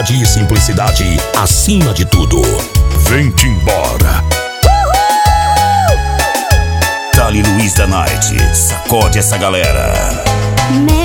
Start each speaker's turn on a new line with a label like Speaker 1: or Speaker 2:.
Speaker 1: Qualidade e simplicidade acima de tudo. Vem-te embora. Dali Luiz da Night, sacode essa galera.
Speaker 2: Me